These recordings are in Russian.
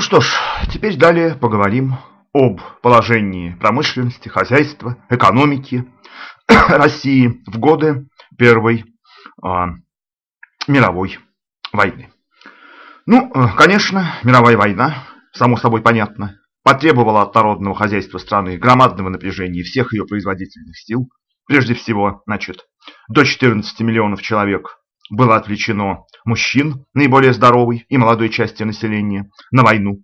Ну что ж, теперь далее поговорим об положении промышленности, хозяйства, экономики России в годы Первой а, мировой войны. Ну, э, конечно, мировая война, само собой понятно, потребовала от народного хозяйства страны громадного напряжения всех ее производительных сил. Прежде всего, значит, до 14 миллионов человек было отвлечено мужчин, наиболее здоровой и молодой части населения, на войну.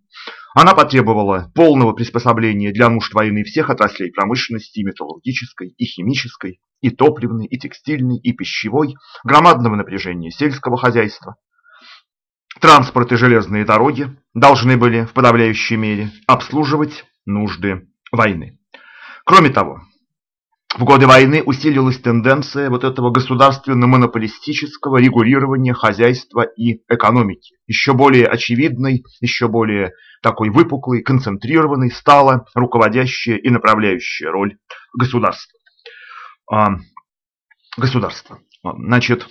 Она потребовала полного приспособления для нужд войны всех отраслей промышленности, металлургической, и химической, и топливной, и текстильной, и пищевой, громадного напряжения сельского хозяйства. Транспорт и железные дороги должны были в подавляющей мере обслуживать нужды войны. Кроме того, в годы войны усилилась тенденция вот этого государственно-монополистического регулирования хозяйства и экономики. Еще более очевидной, еще более такой выпуклой, концентрированной стала руководящая и направляющая роль государства. А, государства. Значит,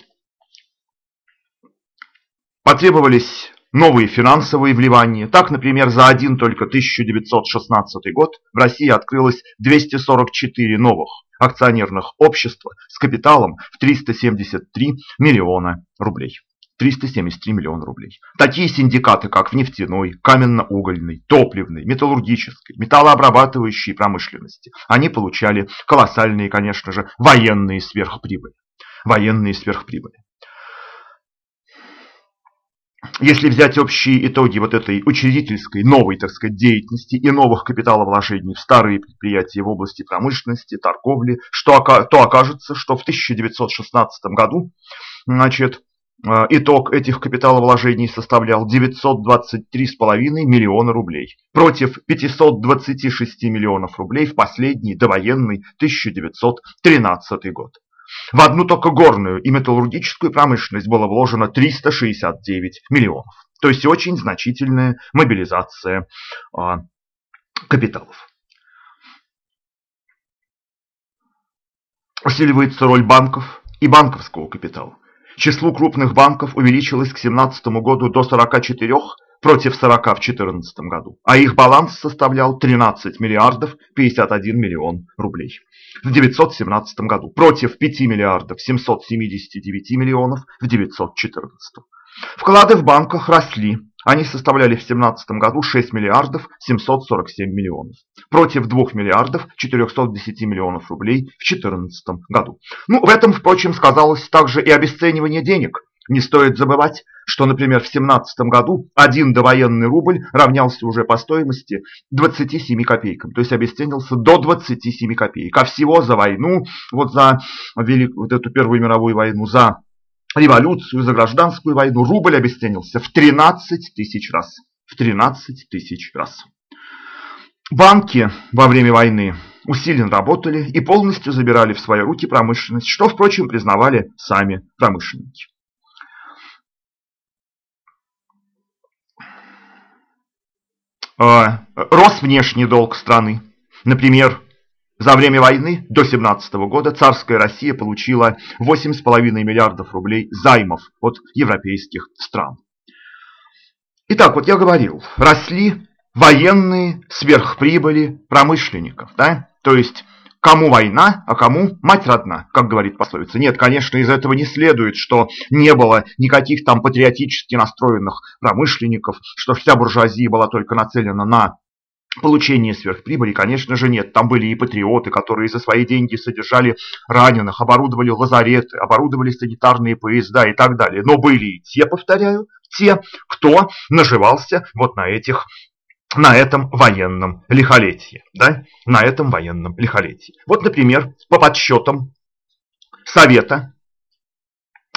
потребовались новые финансовые вливания. Так, например, за один только 1916 год в России открылось 244 новых акционерных общества с капиталом в 373 миллиона рублей. 373 миллиона рублей. Такие синдикаты, как в нефтяной, каменно-угольной, топливной, металлургической, металлообрабатывающей промышленности, они получали колоссальные, конечно же, военные сверхприбыли. Военные сверхприбыли. Если взять общие итоги вот этой учредительской, новой, так сказать, деятельности и новых капиталовложений в старые предприятия в области промышленности, торговли, что, то окажется, что в 1916 году значит, э, итог этих капиталовложений составлял 923,5 миллиона рублей против 526 миллионов рублей в последний довоенный 1913 год. В одну только горную и металлургическую промышленность было вложено 369 миллионов. То есть очень значительная мобилизация а, капиталов. Усиливается роль банков и банковского капитала. Число крупных банков увеличилось к 2017 году до 44 против 40 в 2014 году, а их баланс составлял 13 миллиардов 51 миллион рублей в 917 году против 5 миллиардов 779 миллионов в 914. Вклады в банках росли. Они составляли в 2017 году 6 миллиардов 747 миллионов против 2 миллиардов 410 миллионов рублей в 2014 году. Ну, в этом, впрочем, сказалось также и обесценивание денег. Не стоит забывать, что, например, в 17 году один довоенный рубль равнялся уже по стоимости 27 копейкам, то есть обесценился до 27 копеек. А всего за войну, вот за велик, вот эту Первую мировую войну, за революцию, за гражданскую войну рубль обесценился в 13 тысяч раз. В 13 тысяч раз. Банки во время войны усиленно работали и полностью забирали в свои руки промышленность, что, впрочем, признавали сами промышленники. Рос внешний долг страны. Например, за время войны до 17 года царская Россия получила 8,5 миллиардов рублей займов от европейских стран. Итак, вот я говорил, росли военные сверхприбыли промышленников. Да? То есть Кому война, а кому мать родна, как говорит пословица. Нет, конечно, из этого не следует, что не было никаких там патриотически настроенных промышленников, что вся буржуазия была только нацелена на получение сверхприбыли, конечно же, нет. Там были и патриоты, которые за свои деньги содержали раненых, оборудовали лазареты, оборудовали санитарные поезда и так далее. Но были и те, повторяю, те, кто наживался вот на этих на этом военном лихолетии. Да? На этом военном лихолетии. Вот, например, по подсчетам Совета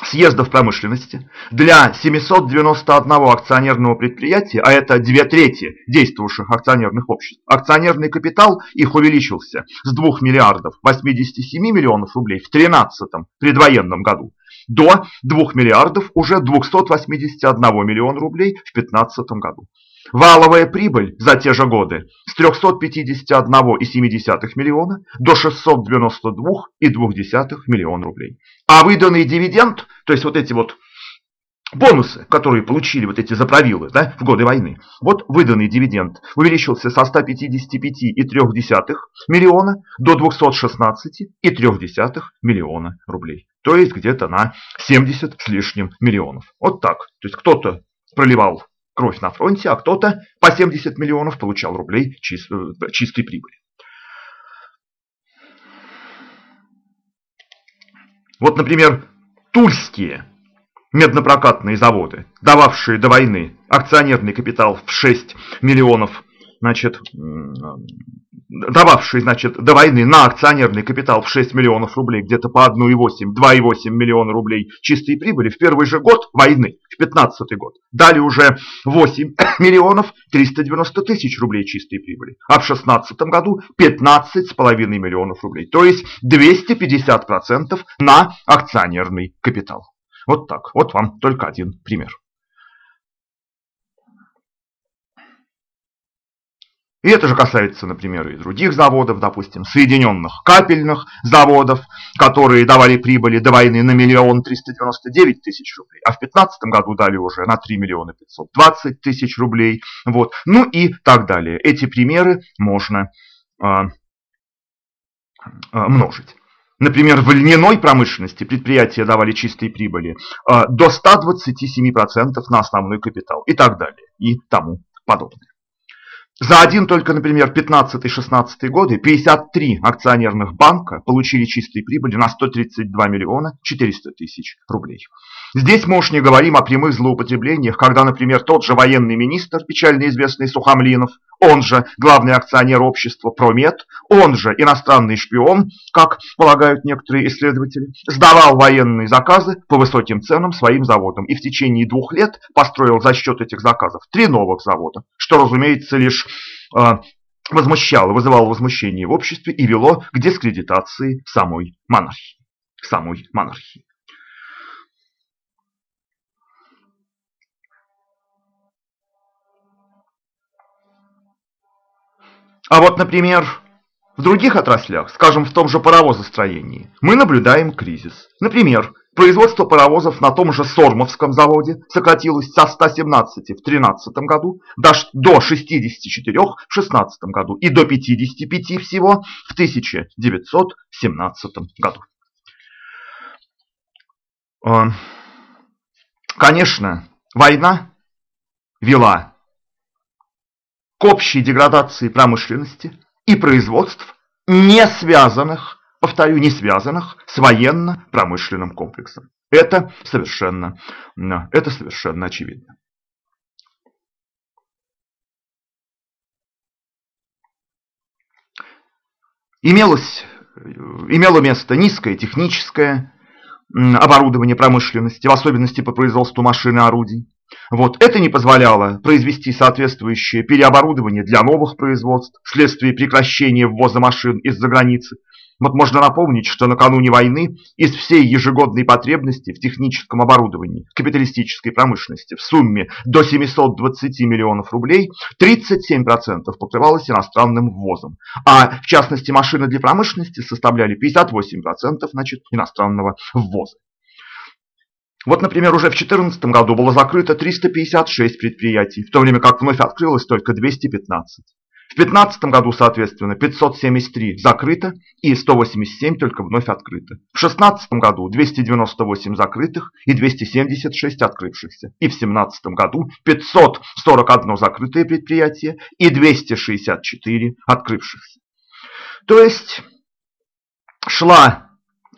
съездов промышленности для 791 акционерного предприятия, а это две трети действующих акционерных обществ, акционерный капитал их увеличился с 2 миллиардов 87 миллионов рублей в 2013 предвоенном году до 2 миллиардов уже 281 миллиона рублей в 2015 году. Валовая прибыль за те же годы с 351,7 миллиона до 692,2 миллиона рублей. А выданный дивиденд, то есть вот эти вот бонусы, которые получили вот эти заправилы да, в годы войны. Вот выданный дивиденд увеличился со 155,3 миллиона до 216,3 миллиона рублей. То есть где-то на 70 с лишним миллионов. Вот так. То есть кто-то проливал кровь на фронте, а кто-то по 70 миллионов получал рублей чис, э, чистой прибыли. Вот, например, тульские меднопрокатные заводы, дававшие до войны акционерный капитал в 6 миллионов, значит, дававшие, значит, до войны на акционерный капитал в 6 миллионов рублей, где-то по 1,8, 2,8 миллиона рублей чистой прибыли, в первый же год войны, в 15 год, дали уже 8 миллионов 390 тысяч рублей чистой прибыли, а в 16 году 15,5 миллионов рублей, то есть 250% на акционерный капитал. Вот так. Вот вам только один пример. И это же касается, например, и других заводов, допустим, Соединенных капельных заводов, которые давали прибыли до войны на миллион триста девяносто девять тысяч рублей, а в 2015 году дали уже на 3 миллиона 520 тысяч рублей. Вот. Ну и так далее. Эти примеры можно э, э, множить. Например, в льняной промышленности предприятия давали чистые прибыли э, до 127% на основной капитал и так далее и тому подобное. За один только, например, 15-16 годы 53 акционерных банка получили чистые прибыли на 132 миллиона 400 тысяч рублей. Здесь мы уж не говорим о прямых злоупотреблениях, когда, например, тот же военный министр, печально известный Сухомлинов, он же главный акционер общества Промет, он же иностранный шпион, как полагают некоторые исследователи, сдавал военные заказы по высоким ценам своим заводам и в течение двух лет построил за счет этих заказов три новых завода, что, разумеется, лишь э, возмущало, вызывало возмущение в обществе и вело к дискредитации самой монархии. Самой монархии. А вот, например, в других отраслях, скажем, в том же паровозостроении, мы наблюдаем кризис. Например, производство паровозов на том же Сормовском заводе сократилось со 117 в 2013 году до 64 в 2016 году и до 55 всего в 1917 году. А, конечно, война вела к общей деградации промышленности и производств, не связанных, повторю, не связанных с военно-промышленным комплексом. Это совершенно, это совершенно очевидно. Имелось, имело место низкое техническое оборудование промышленности, в особенности по производству машин и орудий. Вот это не позволяло произвести соответствующее переоборудование для новых производств вследствие прекращения ввоза машин из-за границы. Вот можно напомнить, что накануне войны из всей ежегодной потребности в техническом оборудовании капиталистической промышленности в сумме до 720 миллионов рублей 37% покрывалось иностранным ввозом, а в частности машины для промышленности составляли 58% значит, иностранного ввоза. Вот, например, уже в 2014 году было закрыто 356 предприятий, в то время как вновь открылось только 215. В 2015 году, соответственно, 573 закрыто и 187 только вновь открыто. В 2016 году 298 закрытых и 276 открывшихся. И в 2017 году 541 закрытое предприятие и 264 открывшихся. То есть шла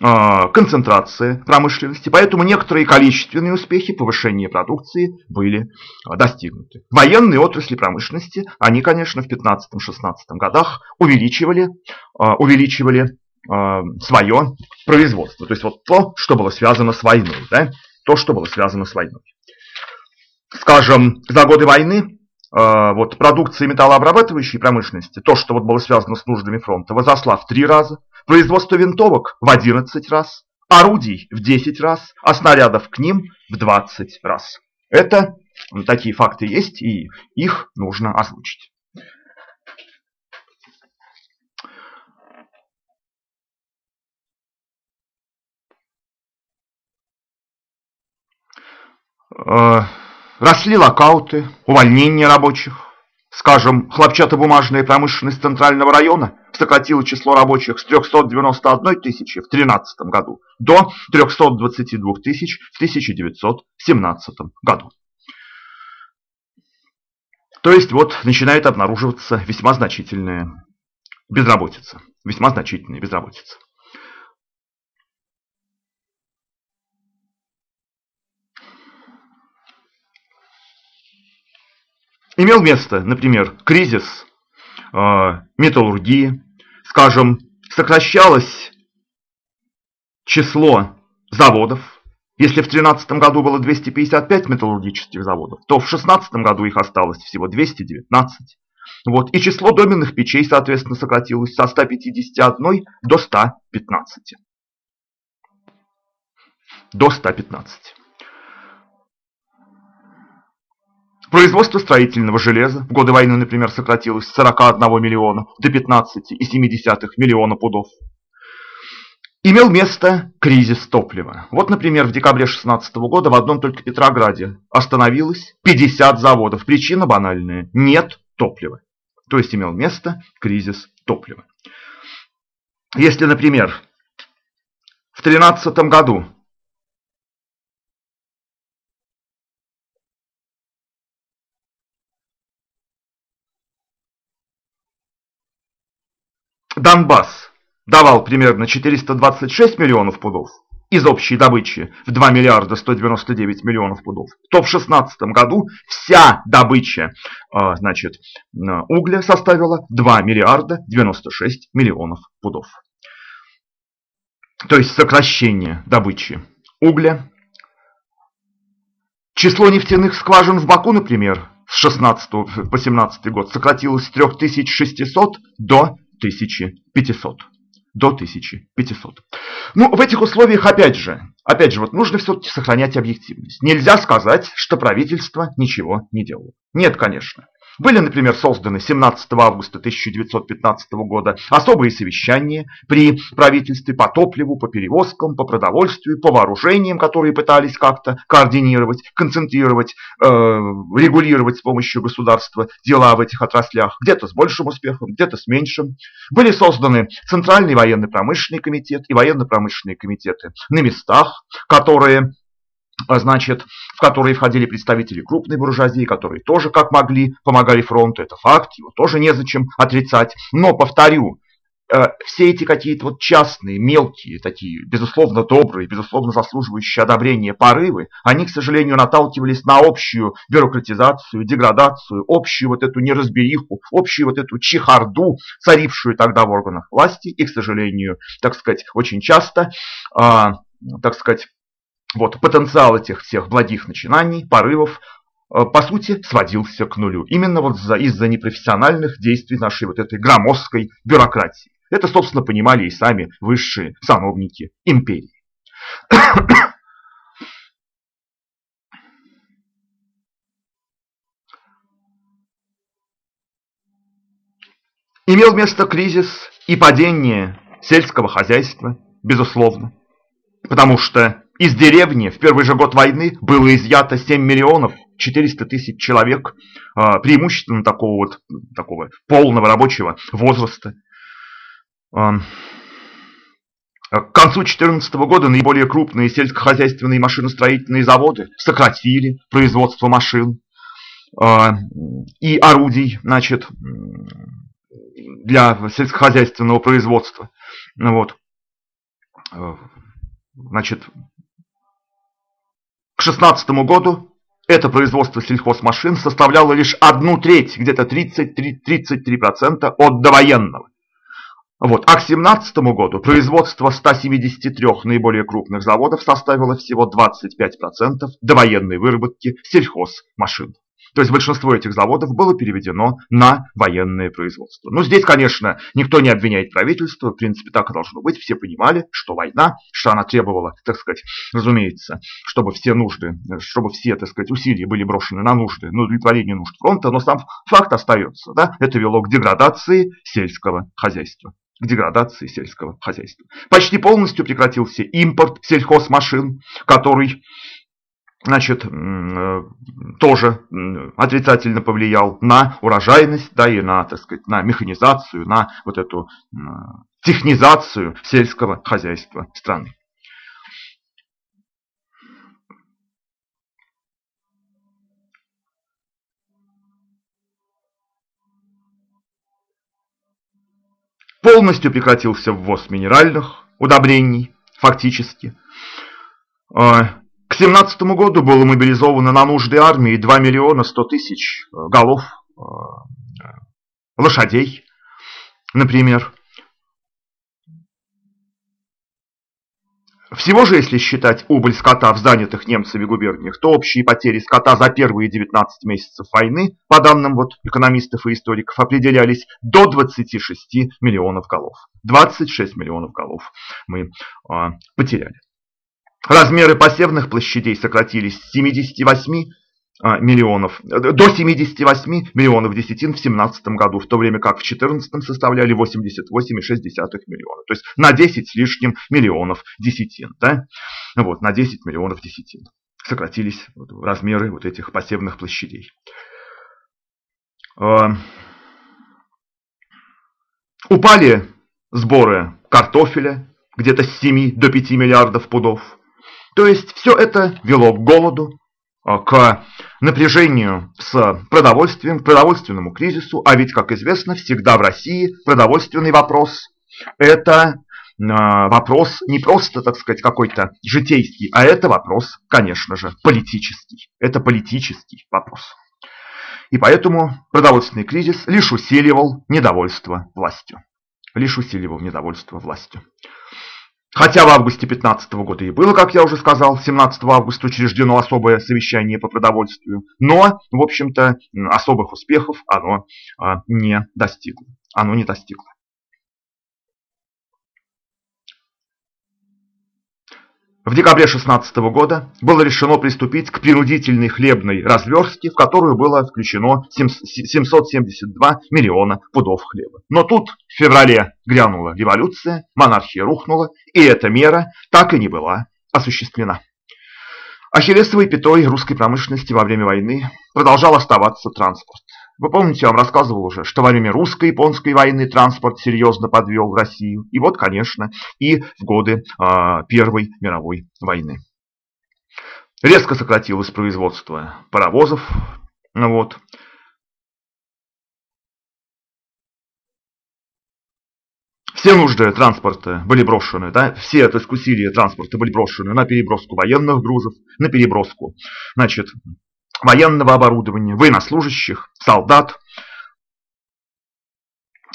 концентрация промышленности, поэтому некоторые количественные успехи повышения продукции были а, достигнуты. Военные отрасли промышленности, они, конечно, в 15-16 годах увеличивали, а, увеличивали свое производство. То есть вот то, что было связано с войной. Да? То, что было связано с войной. Скажем, за годы войны вот продукция металлообрабатывающей промышленности, то, что вот было связано с нуждами фронта, возросла в три раза, Производство винтовок в 11 раз, орудий в 10 раз, а снарядов к ним в 20 раз. Это такие факты есть, и их нужно озвучить. Э, росли локауты, увольнения рабочих. Скажем, хлопчатобумажная промышленность Центрального района сократила число рабочих с 391 тысячи в 2013 году до 322 тысяч в 1917 году. То есть вот начинает обнаруживаться весьма значительная безработица. Весьма значительная безработица. Имел место, например, кризис э, металлургии, скажем, сокращалось число заводов, если в 2013 году было 255 металлургических заводов, то в 2016 году их осталось всего 219. Вот. И число доменных печей, соответственно, сократилось со 151 до 115. До 115. Производство строительного железа в годы войны, например, сократилось с 41 миллиона до 15,7 миллиона пудов имел место кризис топлива. Вот, например, в декабре 2016 года в одном только Петрограде остановилось 50 заводов. Причина банальная – нет топлива. То есть имел место кризис топлива. Если, например, в 2013 году Донбасс давал примерно 426 миллионов пудов из общей добычи в 2 миллиарда 199 миллионов пудов, то в 2016 году вся добыча а, значит, угля составила 2 миллиарда 96 миллионов пудов. То есть сокращение добычи угля. Число нефтяных скважин в Баку, например, с 16 по 17 год сократилось с 3600 до 1500 до 1500. Ну, в этих условиях, опять же, опять же, вот нужно все-таки сохранять объективность. Нельзя сказать, что правительство ничего не делало. Нет, конечно. Были, например, созданы 17 августа 1915 года особые совещания при правительстве по топливу, по перевозкам, по продовольствию, по вооружениям, которые пытались как-то координировать, концентрировать, э, регулировать с помощью государства дела в этих отраслях, где-то с большим успехом, где-то с меньшим. Были созданы Центральный военно-промышленный комитет и военно-промышленные комитеты на местах, которые значит, в которые входили представители крупной буржуазии, которые тоже как могли помогали фронту. Это факт, его тоже незачем отрицать. Но, повторю, э, все эти какие-то вот частные, мелкие, такие, безусловно, добрые, безусловно, заслуживающие одобрения порывы, они, к сожалению, наталкивались на общую бюрократизацию, деградацию, общую вот эту неразбериху, общую вот эту чехарду, царившую тогда в органах власти, и, к сожалению, так сказать, очень часто, а, так сказать, вот, потенциал этих всех благих начинаний, порывов, э, по сути, сводился к нулю. Именно вот из-за непрофессиональных действий нашей вот этой громоздкой бюрократии. Это, собственно, понимали и сами высшие сановники империи. Имел место кризис и падение сельского хозяйства, безусловно, потому что из деревни в первый же год войны было изъято 7 миллионов 400 тысяч человек, а, преимущественно такого вот такого полного рабочего возраста. А, к концу 2014 года наиболее крупные сельскохозяйственные машиностроительные заводы сократили производство машин а, и орудий значит, для сельскохозяйственного производства. Вот. Значит, к 2016 году это производство сельхозмашин составляло лишь одну треть, где-то 33%, 33% от довоенного. Вот. А к 2017 году производство 173 наиболее крупных заводов составило всего 25% довоенной выработки сельхозмашин. То есть большинство этих заводов было переведено на военное производство. Но здесь, конечно, никто не обвиняет правительство, в принципе, так и должно быть. Все понимали, что война, что она требовала, так сказать, разумеется, чтобы все нужды, чтобы все, так сказать, усилия были брошены на нужды, на удовлетворение нужд фронта, но сам факт остается. Да? Это вело к деградации сельского хозяйства к деградации сельского хозяйства. Почти полностью прекратился импорт сельхозмашин, который значит, э, тоже отрицательно повлиял на урожайность, да, и на, так сказать, на механизацию, на вот эту технизацию сельского хозяйства страны. Полностью прекратился ввоз минеральных удобрений, фактически. А, к 17 году было мобилизовано на нужды армии 2 миллиона 100 тысяч э, голов э, лошадей, например. Всего же, если считать убыль скота в занятых немцами губерниях, то общие потери скота за первые 19 месяцев войны, по данным вот экономистов и историков, определялись до 26 миллионов голов. 26 миллионов голов мы э, потеряли. Размеры посевных площадей сократились с 78 а, миллионов, до 78 миллионов десятин в 2017 году, в то время как в 2014 составляли 88,6 миллиона. То есть на 10 с лишним миллионов десятин. Да? Вот, на 10 миллионов десятин сократились размеры вот этих посевных площадей. А, упали сборы картофеля где-то с 7 до 5 миллиардов пудов. То есть все это вело к голоду, а, к напряжению с продовольствием, к продовольственному кризису, а ведь, как известно, всегда в России продовольственный вопрос – это а, вопрос не просто, так сказать, какой-то житейский, а это вопрос, конечно же, политический. Это политический вопрос. И поэтому продовольственный кризис лишь усиливал недовольство властью. Лишь усиливал недовольство властью. Хотя в августе 2015 года и было, как я уже сказал, 17 августа учреждено особое совещание по продовольствию, но, в общем-то, особых успехов оно а, не достигло. Оно не достигло. В декабре 16 года было решено приступить к принудительной хлебной разверстке, в которую было включено 772 миллиона пудов хлеба. Но тут в феврале грянула революция, монархия рухнула, и эта мера так и не была осуществлена. Ахиллесовой пятой русской промышленности во время войны продолжал оставаться транспорт. Вы помните, я вам рассказывал уже, что во время русско-японской войны транспорт серьезно подвел Россию. И вот, конечно, и в годы э, Первой мировой войны. Резко сократилось производство паровозов. Ну вот. Все нужды транспорта были брошены, да, все то есть, усилия транспорта были брошены на переброску военных грузов, на переброску значит, военного оборудования, военнослужащих, солдат.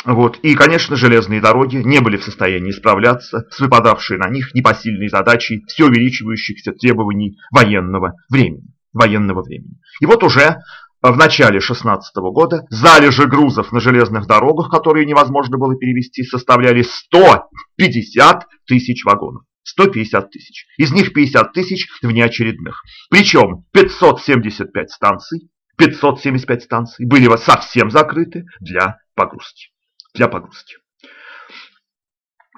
Вот. И, конечно, железные дороги не были в состоянии справляться с выпадавшей на них непосильной задачей все увеличивающихся требований военного времени. Военного времени. И вот уже в начале 16 года залежи грузов на железных дорогах, которые невозможно было перевести, составляли 150 тысяч вагонов. 150 тысяч. Из них 50 тысяч внеочередных. Причем 575 станций, 575 станций были совсем закрыты для погрузки. Для погрузки.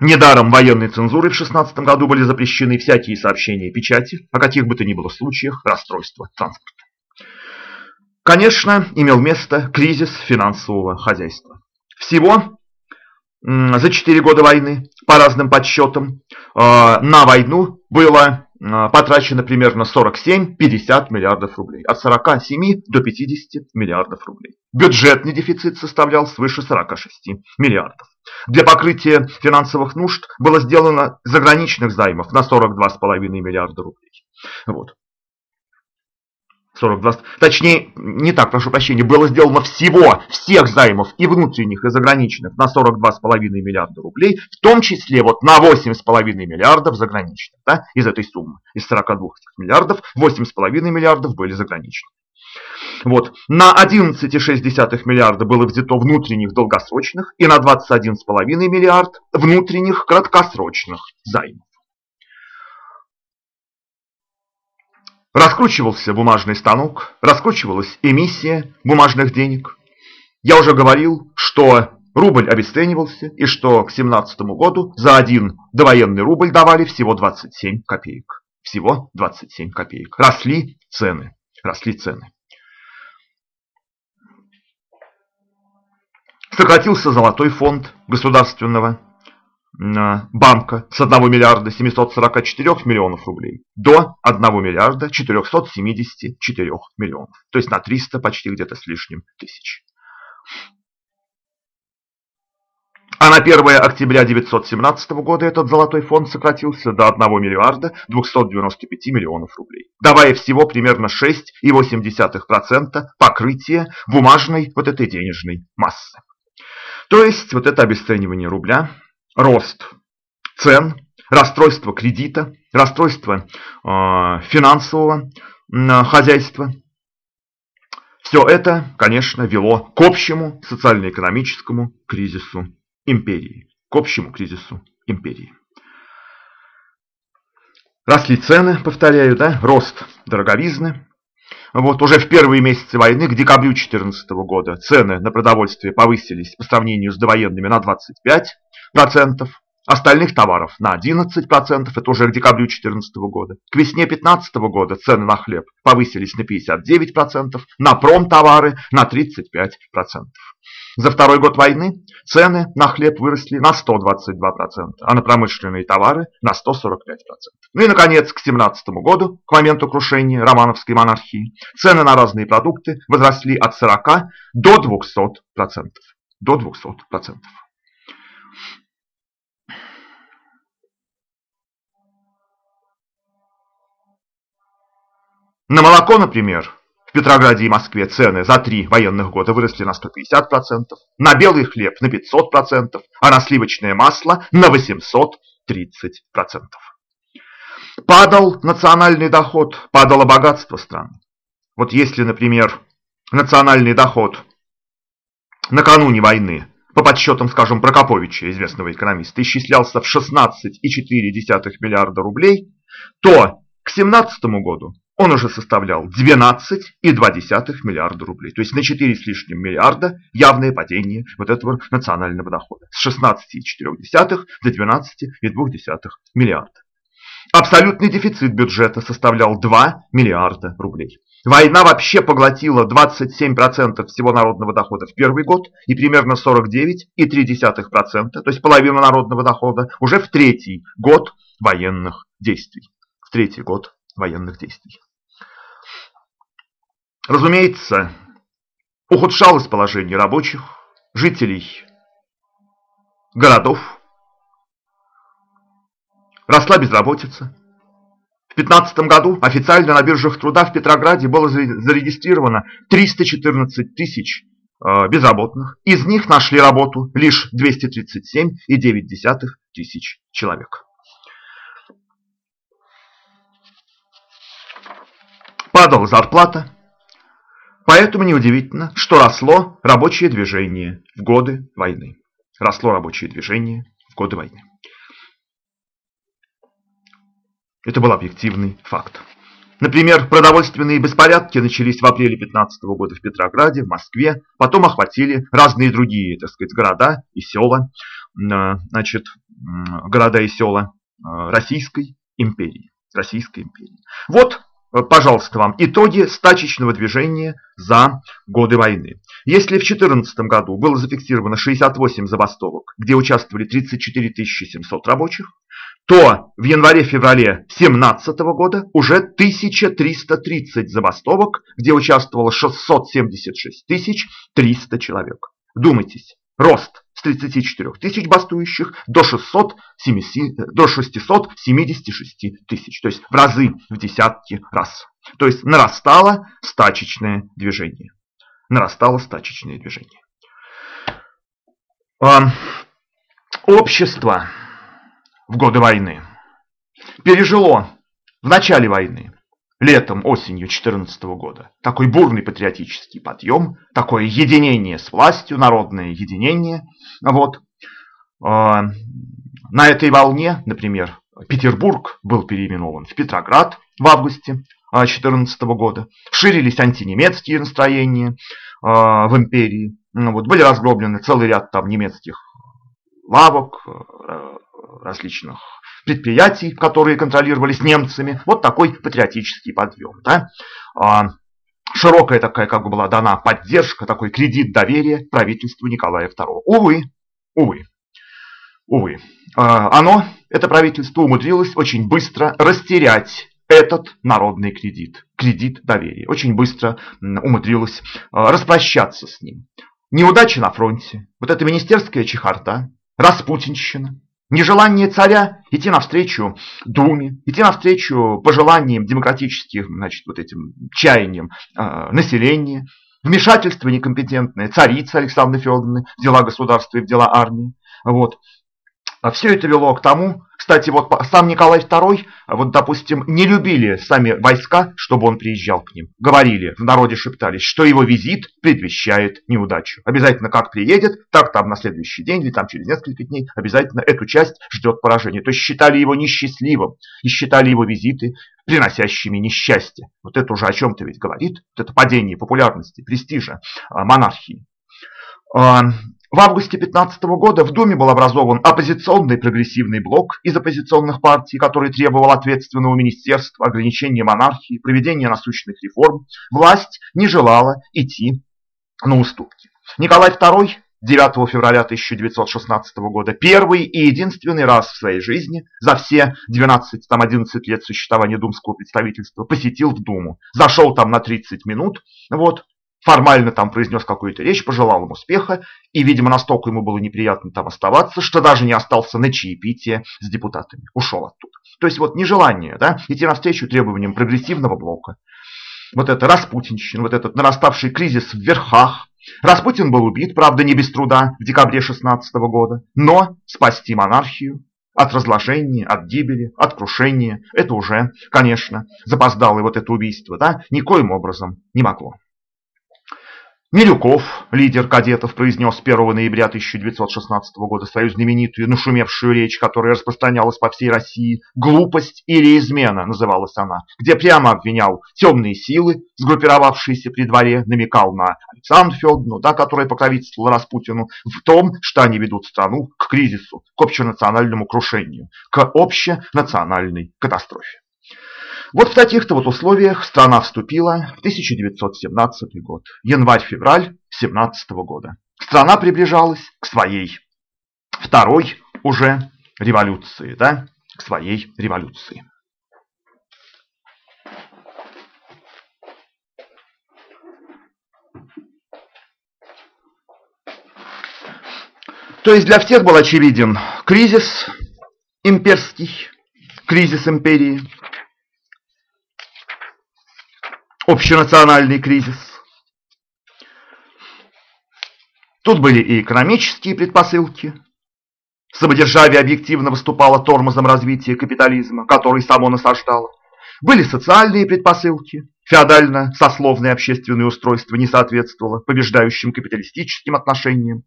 Недаром военной цензурой в 16 году были запрещены всякие сообщения и печати о каких бы то ни было случаях расстройства транспорта. Конечно, имел место кризис финансового хозяйства. Всего за 4 года войны, по разным подсчетам, а, на войну было а, потрачено примерно 47-50 миллиардов рублей. От 47 до 50 миллиардов рублей. Бюджетный дефицит составлял свыше 46 миллиардов. Для покрытия финансовых нужд было сделано заграничных займов на 42,5 миллиарда рублей. Вот. 42, точнее, не так, прошу прощения, было сделано всего, всех займов и внутренних, и заграничных на 42,5 миллиарда рублей, в том числе вот на 8,5 миллиардов заграничных, да, из этой суммы, из 42 миллиардов, 8,5 миллиардов были заграничные. Вот. На 11,6 миллиарда было взято внутренних долгосрочных и на 21,5 миллиард внутренних краткосрочных займов. Раскручивался бумажный станок, раскручивалась эмиссия бумажных денег. Я уже говорил, что рубль обесценивался и что к 17 году за один довоенный рубль давали всего 27 копеек. всего 27 копеек. Росли цены, росли цены. Сократился золотой фонд государственного банка с 1 миллиарда 744 миллионов рублей до 1 миллиарда 474 миллионов. То есть на 300 почти где-то с лишним тысяч. А на 1 октября 1917 года этот золотой фонд сократился до 1 миллиарда 295 миллионов рублей, давая всего примерно 6,8% покрытия бумажной вот этой денежной массы. То есть вот это обесценивание рубля рост цен, расстройство кредита, расстройство э, финансового э, хозяйства. Все это, конечно, вело к общему социально-экономическому кризису империи. К общему кризису империи. Росли цены, повторяю, да, рост дороговизны. Вот уже в первые месяцы войны, к декабрю 2014 года, цены на продовольствие повысились по сравнению с довоенными на 25 процентов, остальных товаров на 11 процентов, это уже к декабрю 2014 года. К весне 2015 года цены на хлеб повысились на 59 процентов, на промтовары на 35 процентов. За второй год войны цены на хлеб выросли на 122%, а на промышленные товары на 145%. Ну и, наконец, к 17 году, к моменту крушения романовской монархии, цены на разные продукты возросли от 40 до 200%. До 200%. На молоко, например, в Петрограде и Москве цены за три военных года выросли на 150%, на белый хлеб на 500%, а на сливочное масло на 830%. Падал национальный доход, падало богатство страны. Вот если, например, национальный доход накануне войны, по подсчетам, скажем, Прокоповича, известного экономиста, исчислялся в 16,4 миллиарда рублей, то к 2017 году он уже составлял 12,2 миллиарда рублей. То есть на 4 с лишним миллиарда явное падение вот этого национального дохода. С 16,4 до 12,2 миллиарда. Абсолютный дефицит бюджета составлял 2 миллиарда рублей. Война вообще поглотила 27% всего народного дохода в первый год и примерно 49,3%, то есть половину народного дохода, уже в третий год военных действий. В третий год военных действий. Разумеется, ухудшалось положение рабочих, жителей городов, росла безработица. В 2015 году официально на биржах труда в Петрограде было зарегистрировано 314 тысяч э, безработных. Из них нашли работу лишь 237,9 тысяч человек. Падала зарплата, Поэтому неудивительно, что росло рабочее движение в годы войны. Росло рабочее движение в годы войны. Это был объективный факт. Например, продовольственные беспорядки начались в апреле 15 года в Петрограде, в Москве, потом охватили разные другие, так сказать, города и села, значит, города и села э, Российской империи. Российской империи. Вот пожалуйста, вам итоги стачечного движения за годы войны. Если в 2014 году было зафиксировано 68 забастовок, где участвовали 34 700 рабочих, то в январе-феврале 2017 года уже 1330 забастовок, где участвовало 676 300 человек. Вдумайтесь, рост с 34 тысяч бастующих до, 670, до 676 тысяч, то есть в разы, в десятки раз. То есть нарастало стачечное движение. Нарастало стачечное движение. Общество в годы войны пережило в начале войны летом, осенью 2014 года. Такой бурный патриотический подъем, такое единение с властью, народное единение. Вот. А, на этой волне, например, Петербург был переименован в Петроград в августе 2014 года. Ширились антинемецкие настроения а, в империи. Ну вот, были разгромлены целый ряд там немецких лавок, различных предприятий, которые контролировались немцами. Вот такой патриотический подъем. Да? А, широкая такая как бы была дана поддержка, такой кредит доверия правительству Николая II. Увы, увы, увы. А, оно, это правительство, умудрилось очень быстро растерять этот народный кредит, кредит доверия. Очень быстро умудрилось а, распрощаться с ним. Неудачи на фронте, вот эта министерская чехарда, распутинщина, Нежелание царя идти навстречу Думе, идти навстречу пожеланиям демократических, значит, вот этим чаяниям э, населения, вмешательство некомпетентное царицы Александры Федоровны в дела государства и в дела армии. Вот. А все это вело к тому, кстати, вот сам Николай II, вот, допустим, не любили сами войска, чтобы он приезжал к ним. Говорили, в народе шептались, что его визит предвещает неудачу. Обязательно как приедет, так там на следующий день или там через несколько дней обязательно эту часть ждет поражение. То есть считали его несчастливым и считали его визиты приносящими несчастье. Вот это уже о чем-то ведь говорит. Вот это падение популярности, престижа а, монархии. В августе 15 года в Думе был образован оппозиционный прогрессивный блок из оппозиционных партий, который требовал ответственного министерства, ограничения монархии, проведения насущных реформ. Власть не желала идти на уступки. Николай II 9 февраля 1916 года первый и единственный раз в своей жизни за все 12-11 лет существования думского представительства посетил в Думу. Зашел там на 30 минут, вот, формально там произнес какую-то речь, пожелал им успеха, и, видимо, настолько ему было неприятно там оставаться, что даже не остался на чаепитие с депутатами, ушел оттуда. То есть вот нежелание да, идти навстречу требованиям прогрессивного блока, вот это распутинщина, вот этот нараставший кризис в верхах. Распутин был убит, правда, не без труда, в декабре 16 года, но спасти монархию от разложения, от гибели, от крушения, это уже, конечно, запоздалое вот это убийство, да, никоим образом не могло. Милюков, лидер кадетов, произнес 1 ноября 1916 года свою знаменитую нашумевшую речь, которая распространялась по всей России. «Глупость или измена» называлась она, где прямо обвинял темные силы, сгруппировавшиеся при дворе, намекал на Александру Федоровну, да, которая покровительствовала Распутину, в том, что они ведут страну к кризису, к общенациональному крушению, к общенациональной катастрофе. Вот в таких-то вот условиях страна вступила в 1917 год, январь-февраль 17 года. Страна приближалась к своей второй уже революции, да, к своей революции. То есть для всех был очевиден кризис имперский, кризис империи, общенациональный кризис. Тут были и экономические предпосылки. Самодержавие объективно выступало тормозом развития капитализма, который само насаждало. Были социальные предпосылки. Феодально-сословное общественное устройство не соответствовало побеждающим капиталистическим отношениям.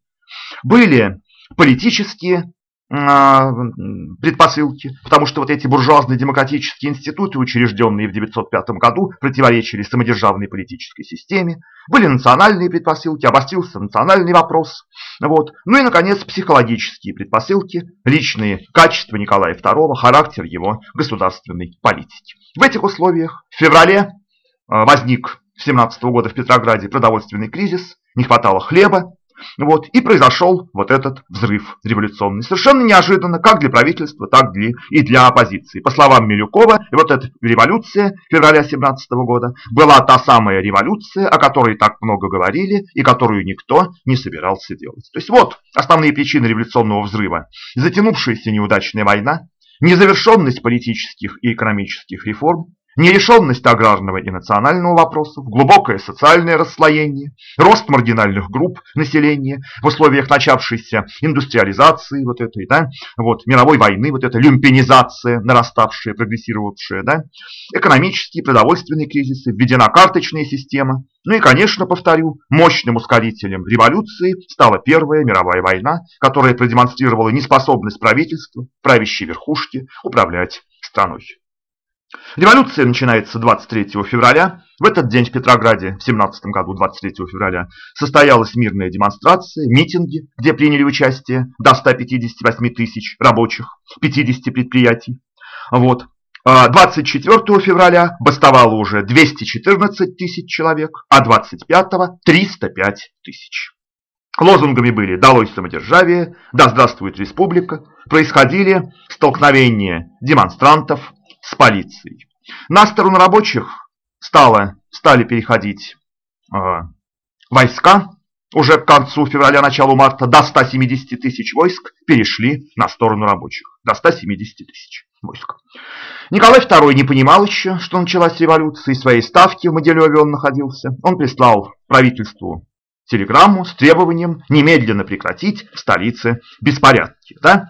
Были политические предпосылки, потому что вот эти буржуазные демократические институты, учрежденные в 1905 году, противоречили самодержавной политической системе, были национальные предпосылки, обострился национальный вопрос, вот. ну и, наконец, психологические предпосылки, личные качества Николая II, характер его государственной политики. В этих условиях в феврале а, возник 17 года в Петрограде продовольственный кризис, не хватало хлеба, вот, и произошел вот этот взрыв революционный. Совершенно неожиданно, как для правительства, так и для оппозиции. По словам Милюкова, вот эта революция февраля 17 года была та самая революция, о которой так много говорили и которую никто не собирался делать. То есть вот основные причины революционного взрыва. Затянувшаяся неудачная война, незавершенность политических и экономических реформ, Нерешенность аграрного и национального вопросов, глубокое социальное расслоение, рост маргинальных групп населения в условиях начавшейся индустриализации, вот этой, да, вот, мировой войны, вот эта люмпинизация, нараставшая, прогрессировавшая, да, экономические, продовольственные кризисы, введена карточная система. Ну и, конечно, повторю, мощным ускорителем революции стала Первая мировая война, которая продемонстрировала неспособность правительства, правящей верхушки, управлять страной. Революция начинается 23 февраля. В этот день в Петрограде в 17 году, 23 февраля, состоялась мирная демонстрация, митинги, где приняли участие до 158 тысяч рабочих, 50 предприятий. Вот. 24 а февраля бастовало уже 214 тысяч человек, а 25 – 305 тысяч. Лозунгами были «Долой самодержавие», «Да здравствует республика». Происходили столкновения демонстрантов с полицией. На сторону рабочих стало, стали переходить э, войска. Уже к концу февраля, началу марта до 170 тысяч войск перешли на сторону рабочих. До 170 тысяч войск. Николай II не понимал еще, что началась революция, и своей ставки в Могилеве он находился. Он прислал правительству телеграмму с требованием немедленно прекратить в столице беспорядки. Да?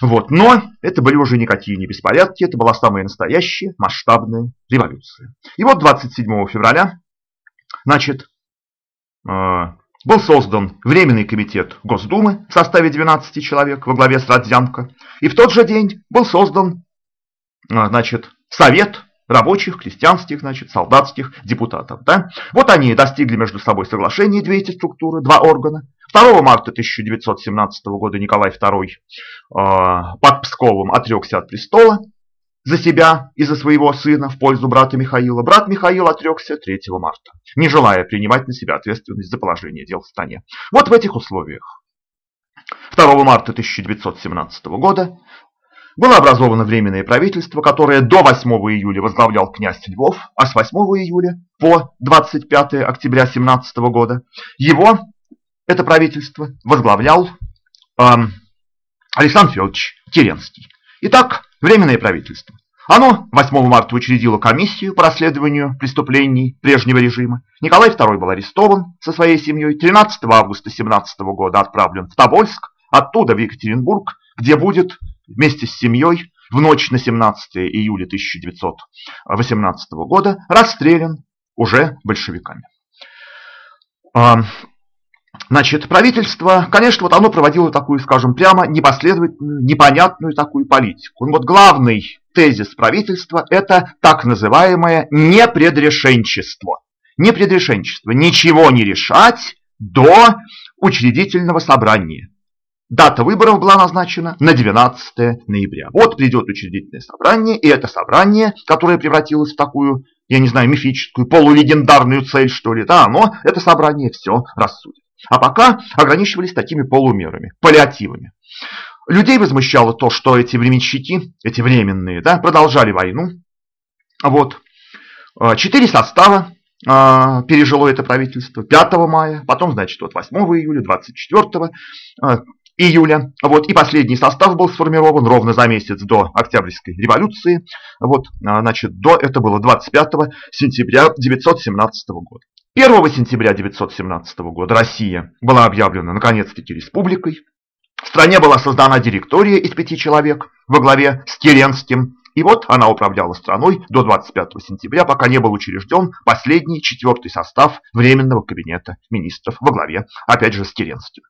Вот. Но это были уже никакие не беспорядки, это была самая настоящая масштабная революция. И вот 27 февраля значит, э, был создан Временный комитет Госдумы в составе 12 человек во главе с Родзянко. И в тот же день был создан э, значит, Совет рабочих, крестьянских, значит, солдатских депутатов. Да? Вот они достигли между собой соглашения, две эти структуры, два органа. 2 марта 1917 года Николай II э, под Псковом отрекся от престола за себя и за своего сына в пользу брата Михаила. Брат Михаил отрекся 3 марта, не желая принимать на себя ответственность за положение дел в стране. Вот в этих условиях 2 марта 1917 года было образовано Временное правительство, которое до 8 июля возглавлял князь Львов, а с 8 июля по 25 октября 17 года его, это правительство, возглавлял э, Александр Федорович Керенский. Итак, Временное правительство. Оно 8 марта учредило комиссию по расследованию преступлений прежнего режима. Николай II был арестован со своей семьей. 13 августа 17 года отправлен в Тобольск, оттуда в Екатеринбург, где будет вместе с семьей в ночь на 17 июля 1918 года расстрелян уже большевиками. Значит, правительство, конечно, вот оно проводило такую, скажем, прямо непоследовательную, непонятную такую политику. Ну, вот главный тезис правительства – это так называемое непредрешенчество. Непредрешенчество – ничего не решать до учредительного собрания. Дата выборов была назначена на 12 ноября. Вот придет учредительное собрание, и это собрание, которое превратилось в такую, я не знаю, мифическую, полулегендарную цель, что ли, да, оно, это собрание все рассудит. А пока ограничивались такими полумерами, паллиативами. Людей возмущало то, что эти временщики, эти временные, да, продолжали войну. Вот. Четыре состава а, пережило это правительство 5 мая, потом, значит, вот 8 июля, 24 июля. Вот, и последний состав был сформирован ровно за месяц до Октябрьской революции. Вот, а, значит, до, это было 25 сентября 1917 года. 1 сентября 1917 года Россия была объявлена наконец-таки республикой. В стране была создана директория из пяти человек во главе с Керенским. И вот она управляла страной до 25 сентября, пока не был учрежден последний четвертый состав Временного кабинета министров во главе, опять же, с Керенским.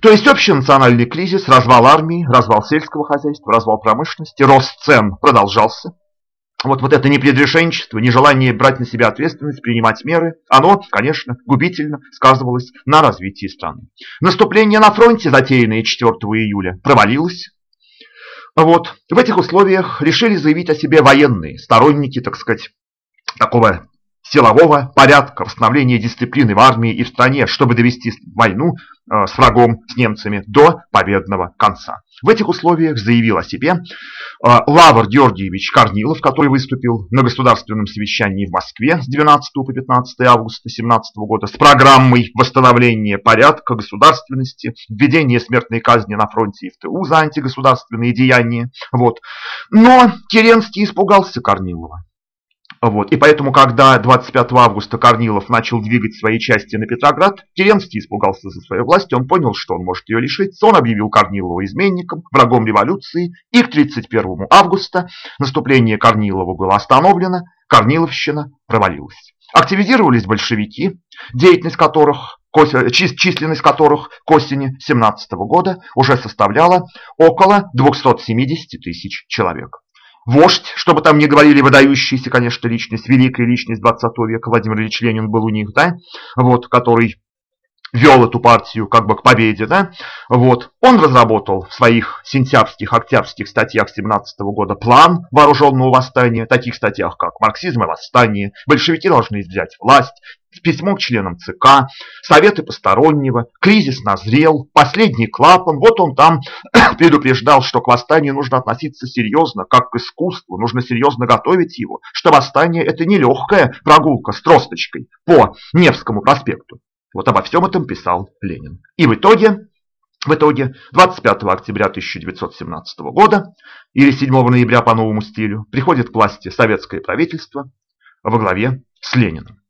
То есть общий национальный кризис, развал армии, развал сельского хозяйства, развал промышленности, рост цен продолжался. Вот, вот это непредрешенчество, нежелание брать на себя ответственность, принимать меры, оно, конечно, губительно сказывалось на развитии страны. Наступление на фронте, затеянное 4 июля, провалилось. Вот, в этих условиях решили заявить о себе военные, сторонники, так сказать, такого силового порядка, восстановления дисциплины в армии и в стране, чтобы довести войну э, с врагом, с немцами, до победного конца. В этих условиях заявил о себе э, Лавр Георгиевич Корнилов, который выступил на государственном совещании в Москве с 12 по 15 августа 17 года с программой восстановления порядка, государственности, введения смертной казни на фронте и в ТУ за антигосударственные деяния. Вот. Но Керенский испугался Корнилова. Вот. И поэтому, когда 25 августа Корнилов начал двигать свои части на Петроград, Керенский испугался за свою власть, он понял, что он может ее лишиться. Он объявил Корнилова изменником, врагом революции, и к 31 августа наступление Корнилова было остановлено, Корниловщина провалилась. Активизировались большевики, деятельность которых численность которых к осени 17 года уже составляла около 270 тысяч человек. Вождь, чтобы там не говорили выдающийся, конечно, личность, великая личность 20 века, Владимир Ильич Ленин был у них, да, вот, который вел эту партию как бы к победе, да, вот, он разработал в своих сентябрьских, октябрьских статьях 17 года план вооруженного восстания, таких статьях, как «Марксизм и восстание», «Большевики должны взять власть», письмо к членам ЦК, советы постороннего, кризис назрел, последний клапан. Вот он там предупреждал, что к восстанию нужно относиться серьезно, как к искусству, нужно серьезно готовить его, что восстание это не легкая прогулка с тросточкой по Невскому проспекту. Вот обо всем этом писал Ленин. И в итоге, в итоге 25 октября 1917 года или 7 ноября по новому стилю приходит к власти советское правительство во главе с Лениным.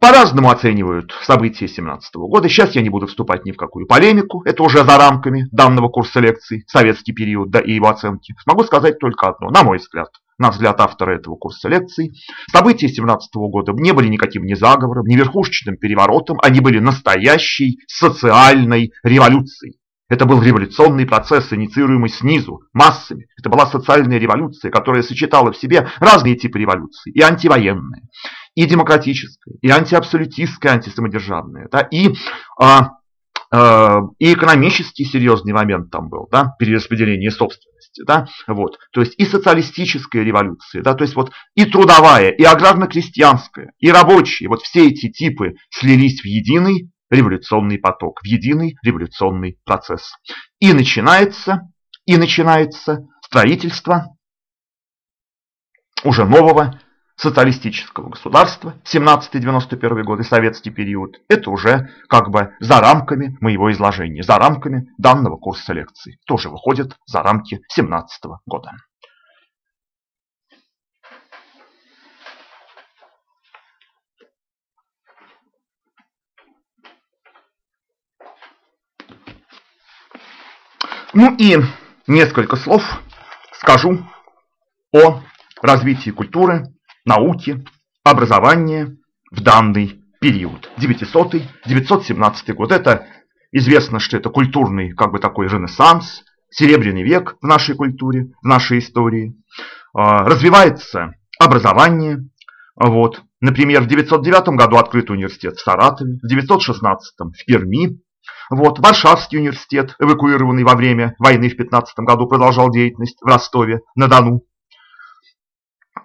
По-разному оценивают события 17 года. Сейчас я не буду вступать ни в какую полемику. Это уже за рамками данного курса лекций, советский период да, и его оценки. Могу сказать только одно, на мой взгляд на взгляд автора этого курса лекций, события 17 года не были никаким не заговором, не верхушечным переворотом, они были настоящей социальной революцией. Это был революционный процесс, инициируемый снизу, массами. Это была социальная революция, которая сочетала в себе разные типы революции. И антивоенные, и демократическая, и антиабсолютистская, антисамодержавная, да, и а, и экономический серьезный момент там был, да, перераспределение собственности собственности, да, вот, то есть и социалистическая революция, да, то есть вот и трудовая, и аграрно-крестьянская, и рабочие, вот все эти типы слились в единый революционный поток, в единый революционный процесс. И начинается, и начинается строительство уже нового социалистического государства, 17-91 год и советский период, это уже как бы за рамками моего изложения, за рамками данного курса лекций. Тоже выходит за рамки 17 года. Ну и несколько слов скажу о развитии культуры науки, образования в данный период. 900-917 год. Это известно, что это культурный как бы такой ренессанс, серебряный век в нашей культуре, в нашей истории. А, развивается образование. Вот. Например, в 909 году открыт университет в Саратове, в 916 в Перми. Вот. Варшавский университет, эвакуированный во время войны в 15 году, продолжал деятельность в Ростове-на-Дону.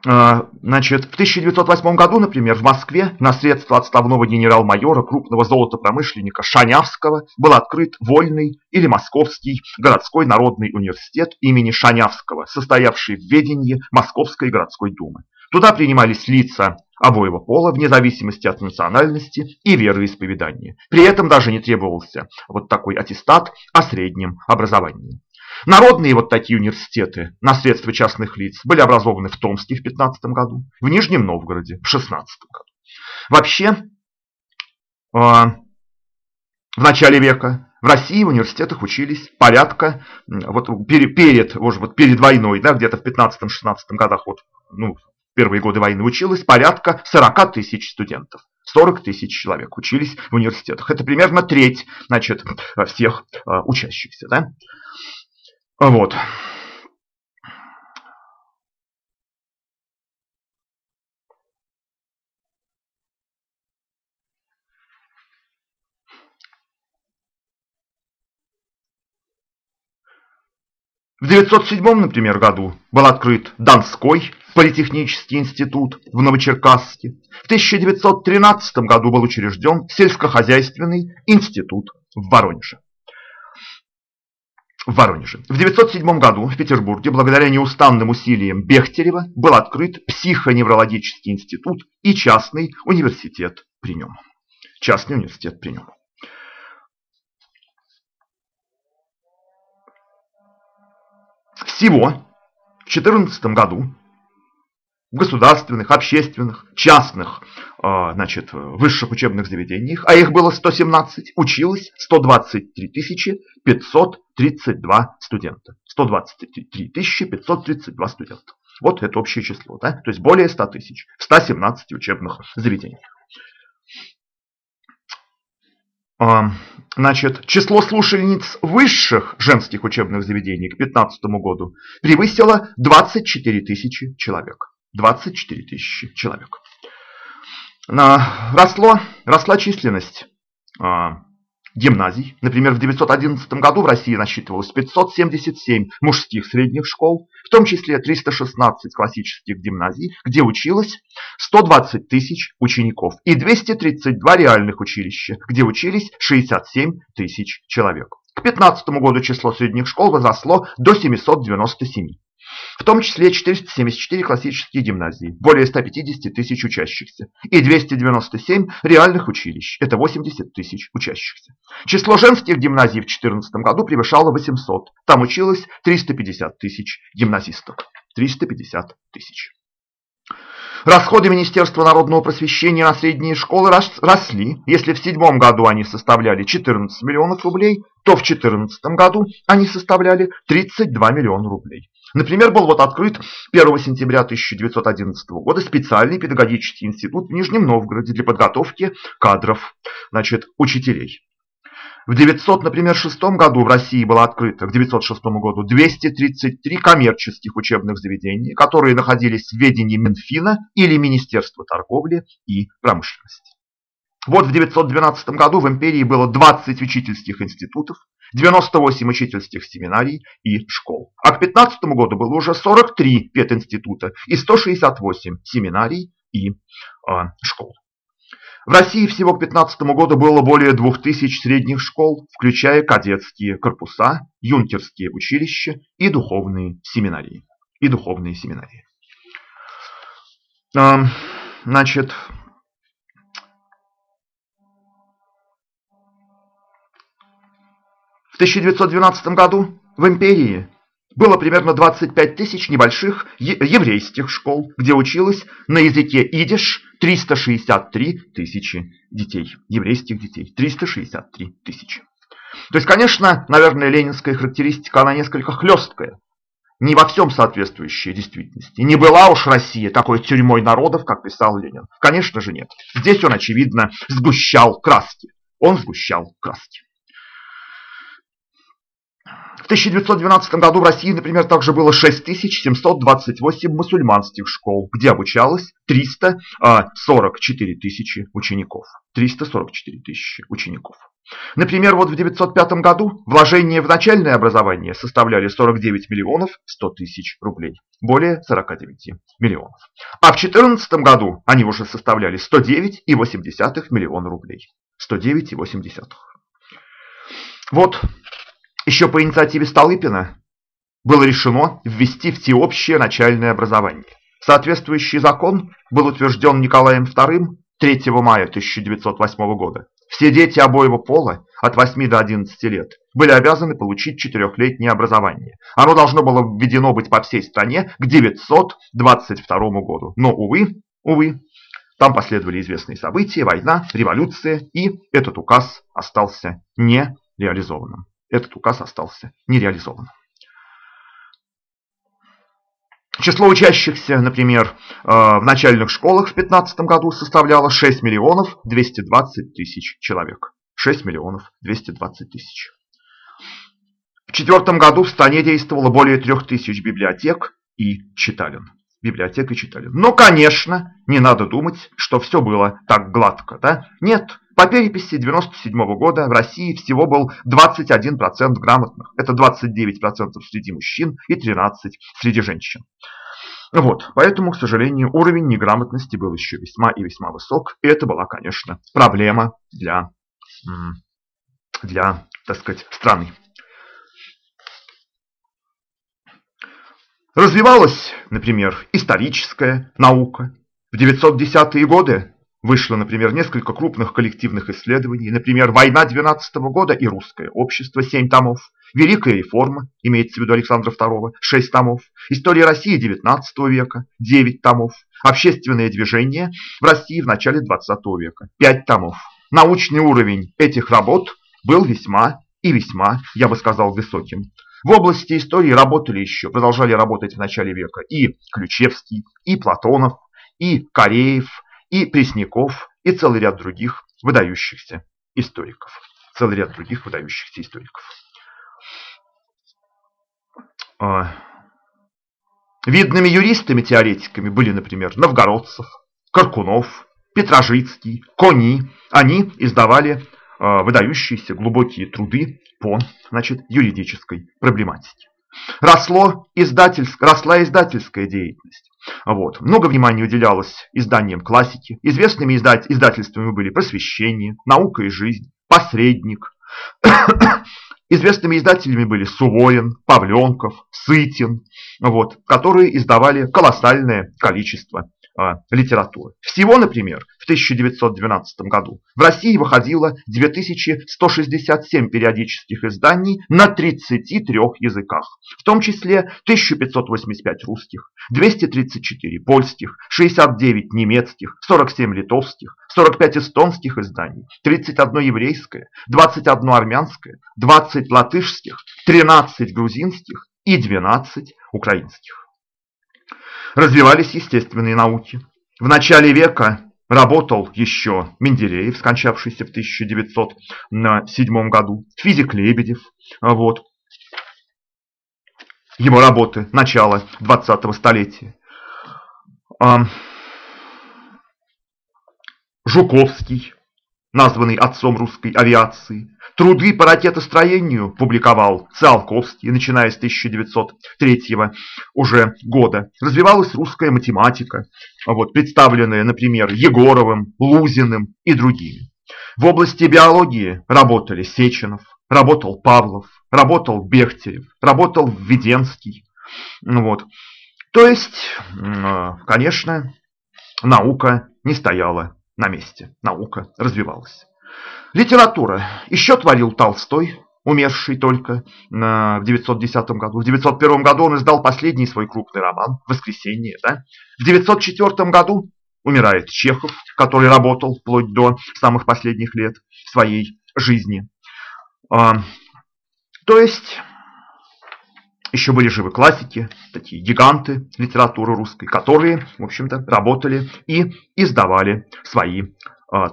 А, значит, в 1908 году, например, в Москве на средства отставного генерал-майора, крупного золотопромышленника Шанявского был открыт Вольный или Московский городской народный университет имени Шанявского, состоявший в ведении Московской городской думы. Туда принимались лица обоего пола, вне зависимости от национальности и вероисповедания. При этом даже не требовался вот такой аттестат о среднем образовании. Народные вот такие университеты на средства частных лиц были образованы в Томске в 15 году, в Нижнем Новгороде в 16 году. Вообще, а, в начале века в России в университетах учились порядка, вот перед, перед, вот перед войной, да, где-то в 15-16 годах, вот, ну, первые годы войны училось порядка 40 тысяч студентов. 40 тысяч человек учились в университетах. Это примерно треть значит, всех а, учащихся. Да? Вот. В 907, например, году был открыт Донской политехнический институт в Новочеркасске. В 1913 году был учрежден сельскохозяйственный институт в Воронеже в Воронеже. В 1907 году в Петербурге, благодаря неустанным усилиям Бехтерева, был открыт психоневрологический институт и частный университет при нем. Частный университет при нем. Всего в 2014 году государственных, общественных, частных а, значит, высших учебных заведениях, а их было 117, училось 123 532 студента. 123 532 студента. Вот это общее число, да? то есть более 100 тысяч в 117 учебных заведениях. А, Значит, число слушательниц высших женских учебных заведений к 2015 году превысило 24 тысячи человек. 24 тысячи человек. Росло, росла численность а, гимназий. Например, в 1911 году в России насчитывалось 577 мужских средних школ, в том числе 316 классических гимназий, где училось 120 тысяч учеников, и 232 реальных училища, где учились 67 тысяч человек. К 2015 году число средних школ возросло до 797 в том числе 474 классические гимназии, более 150 тысяч учащихся, и 297 реальных училищ, это 80 тысяч учащихся. Число женских гимназий в 2014 году превышало 800, там училось 350 тысяч гимназисток. 350 тысяч. Расходы Министерства народного просвещения на средние школы росли. Если в седьмом году они составляли 14 миллионов рублей, то в 2014 году они составляли 32 миллиона рублей. Например, был вот открыт 1 сентября 1911 года специальный педагогический институт в Нижнем Новгороде для подготовки кадров, значит, учителей. В 900, например, шестом году в России было открыто, к 906 году, 233 коммерческих учебных заведения, которые находились в ведении Минфина или Министерства торговли и промышленности. Вот в 912 году в империи было 20 учительских институтов, 98 учительских семинарий и школ. А к 15 году было уже 43 пединститута и 168 семинарий и э, школ. В России всего к 15 году было более 2000 средних школ, включая кадетские корпуса, юнкерские училища и духовные семинарии. И духовные семинарии. Значит, В 1912 году в империи было примерно 25 тысяч небольших еврейских школ, где училось на языке идиш 363 тысячи детей, еврейских детей, 363 тысячи. То есть, конечно, наверное, ленинская характеристика, она несколько хлесткая, не во всем соответствующая действительности. Не была уж Россия такой тюрьмой народов, как писал Ленин. Конечно же нет. Здесь он, очевидно, сгущал краски. Он сгущал краски. В 1912 году в России, например, также было 6728 мусульманских школ, где обучалось 344 а, тысячи учеников. 344 тысячи учеников. Например, вот в 1905 году вложения в начальное образование составляли 49 миллионов 100 тысяч рублей. Более 49 миллионов. А в 2014 году они уже составляли 109,8 миллиона рублей. 109,8. Вот еще по инициативе Столыпина было решено ввести всеобщее начальное образование. Соответствующий закон был утвержден Николаем II 3 мая 1908 года. Все дети обоего пола от 8 до 11 лет были обязаны получить четырехлетнее образование. Оно должно было введено быть по всей стране к 922 году. Но, увы, увы, там последовали известные события, война, революция, и этот указ остался нереализованным этот указ остался нереализованным. Число учащихся, например, э, в начальных школах в 2015 году составляло 6 миллионов 220 тысяч человек. 6 миллионов 220 тысяч. В четвертом году в стране действовало более 3000 библиотек и читален. Библиотек и читален. Но, конечно, не надо думать, что все было так гладко. Да? Нет, по переписи 1997 года в России всего был 21% грамотных. Это 29% среди мужчин и 13% среди женщин. Вот, поэтому, к сожалению, уровень неграмотности был еще весьма и весьма высок. И это была, конечно, проблема для, для так сказать, страны. Развивалась, например, историческая наука. В 910-е годы Вышло, например, несколько крупных коллективных исследований, например, «Война 12 -го года» и «Русское общество» 7 томов, «Великая реформа», имеется в виду Александра II, 6 томов, «История России 19 века», 9 томов, «Общественное движение в России в начале 20 века», 5 томов. Научный уровень этих работ был весьма и весьма, я бы сказал, высоким. В области истории работали еще, продолжали работать в начале века и Ключевский, и Платонов, и Кореев, и Пресняков, и целый ряд других выдающихся историков. целый ряд других выдающихся историков. А, видными юристами-теоретиками были, например, Новгородцев, Каркунов, Петрожицкий, Кони. Они издавали а, выдающиеся глубокие труды по значит, юридической проблематике. Росло издательск, росла издательская деятельность. Вот. Много внимания уделялось изданиям классики. Известными издать, издательствами были «Просвещение», «Наука и жизнь», «Посредник». Известными издателями были Суворин, Павленков, Сытин, вот, которые издавали колоссальное количество литературы. Всего, например, в 1912 году в России выходило 2167 периодических изданий на 33 языках, в том числе 1585 русских, 234 польских, 69 немецких, 47 литовских, 45 эстонских изданий, 31 еврейское, 21 армянское, 20 латышских, 13 грузинских и 12 украинских развивались естественные науки. В начале века работал еще Менделеев, скончавшийся в 1907 году, физик Лебедев. Вот. Его работы начала 20-го столетия. Жуковский, названный отцом русской авиации. Труды по ракетостроению публиковал Циолковский, начиная с 1903 уже года. Развивалась русская математика, вот, представленная, например, Егоровым, Лузиным и другими. В области биологии работали Сеченов, работал Павлов, работал Бехтерев, работал Введенский. Вот. То есть, конечно, наука не стояла на месте. Наука развивалась. Литература. Еще творил Толстой, умерший только в 910 году. В 901 году он издал последний свой крупный роман «Воскресенье». Да? В 904 году умирает Чехов, который работал вплоть до самых последних лет своей жизни. А, то есть еще были живы классики, такие гиганты литературы русской, которые, в общем-то, работали и издавали свои э,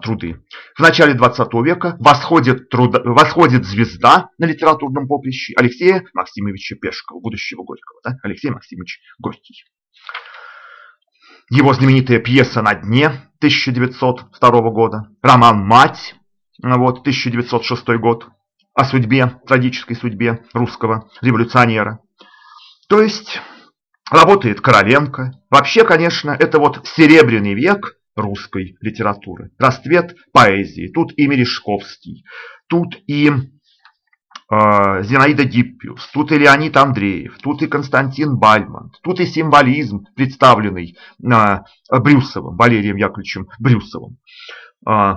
труды. В начале 20 века восходит, труда, восходит звезда на литературном поприще Алексея Максимовича Пешкова, будущего Горького. Да? Алексей Максимович Горький. Его знаменитая пьеса «На дне» 1902 года, роман «Мать» вот, 1906 год, о судьбе, трагической судьбе русского революционера. То есть работает Короленко. Вообще, конечно, это вот серебряный век русской литературы. Расцвет поэзии. Тут и Мережковский, тут и э, Зинаида Гиппиус, тут и Леонид Андреев, тут и Константин Бальмонт, тут и символизм, представленный э, Брюсовым, Валерием Яковлевичем Брюсовым. Э,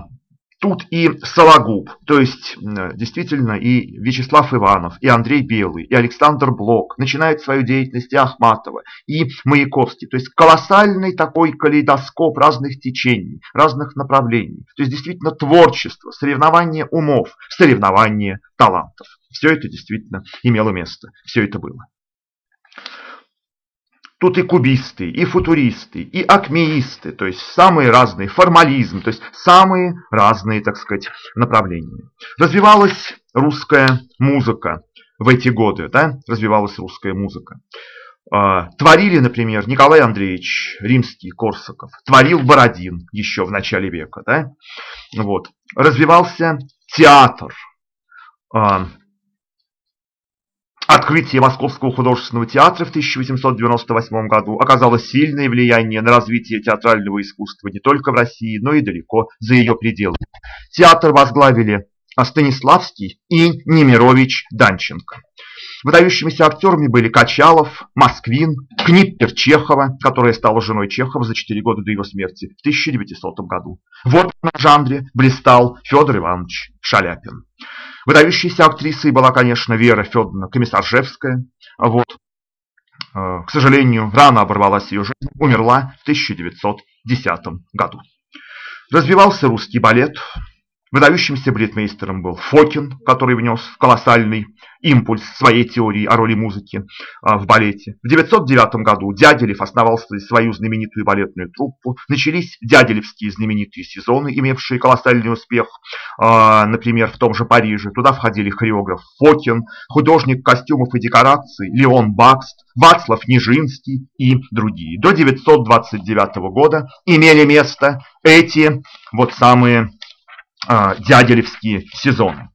Тут и Сологуб, то есть действительно и Вячеслав Иванов, и Андрей Белый, и Александр Блок, начинает свою деятельность и Ахматова, и Маяковский. То есть колоссальный такой калейдоскоп разных течений, разных направлений. То есть действительно творчество, соревнование умов, соревнование талантов. Все это действительно имело место, все это было. Тут и кубисты, и футуристы, и акмеисты, то есть самые разные, формализм, то есть самые разные, так сказать, направления. Развивалась русская музыка в эти годы, да, развивалась русская музыка. А, творили, например, Николай Андреевич Римский-Корсаков, творил Бородин еще в начале века. Да? Вот. Развивался театр, а, Открытие Московского художественного театра в 1898 году оказало сильное влияние на развитие театрального искусства не только в России, но и далеко за ее пределы. Театр возглавили Станиславский и Немирович Данченко. Выдающимися актерами были Качалов, Москвин, Книппер Чехова, которая стала женой Чехова за 4 года до его смерти в 1900 году. Вот на жанре блистал Федор Иванович Шаляпин. Выдающейся актрисой была, конечно, Вера Федоровна Комиссаржевская. Вот. Э, к сожалению, рано оборвалась ее жизнь, умерла в 1910 году. Развивался русский балет. Выдающимся балетмейстером был Фокин, который внес колоссальный импульс своей теории о роли музыки а, в балете. В 1909 году Дяделев основал свою знаменитую балетную труппу. Начались дяделевские знаменитые сезоны, имевшие колоссальный успех, а, например, в том же Париже. Туда входили хореограф Фокин, художник костюмов и декораций Леон Бакст, Вацлав Нижинский и другие. До 1929 года имели место эти вот самые э, дягилевские сезоны.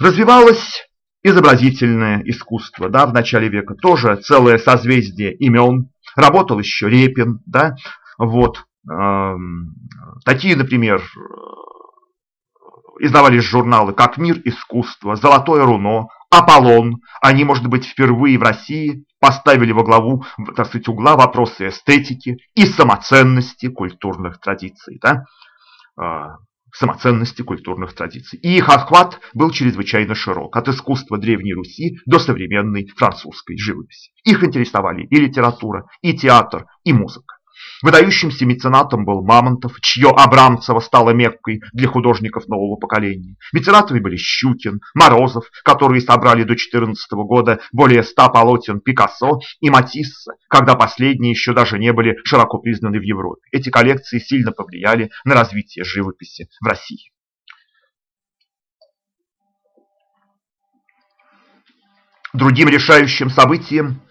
Развивалось изобразительное искусство, да, в начале века тоже целое созвездие имен. Работал еще Репин, да, вот. Э, такие, например, издавались журналы как «Мир искусства», «Золотое руно», «Аполлон». Они, может быть, впервые в России поставили во главу, так сказать, угла вопросы эстетики и самоценности культурных традиций. Да? Самоценности культурных традиций. И их охват был чрезвычайно широк, от искусства Древней Руси до современной французской живописи. Их интересовали и литература, и театр, и музыка. Выдающимся меценатом был Мамонтов, чье Абрамцево стало меккой для художников нового поколения. Меценатами были Щукин, Морозов, которые собрали до 14 года более ста полотен Пикассо и Матисса, когда последние еще даже не были широко признаны в Европе. Эти коллекции сильно повлияли на развитие живописи в России. Другим решающим событием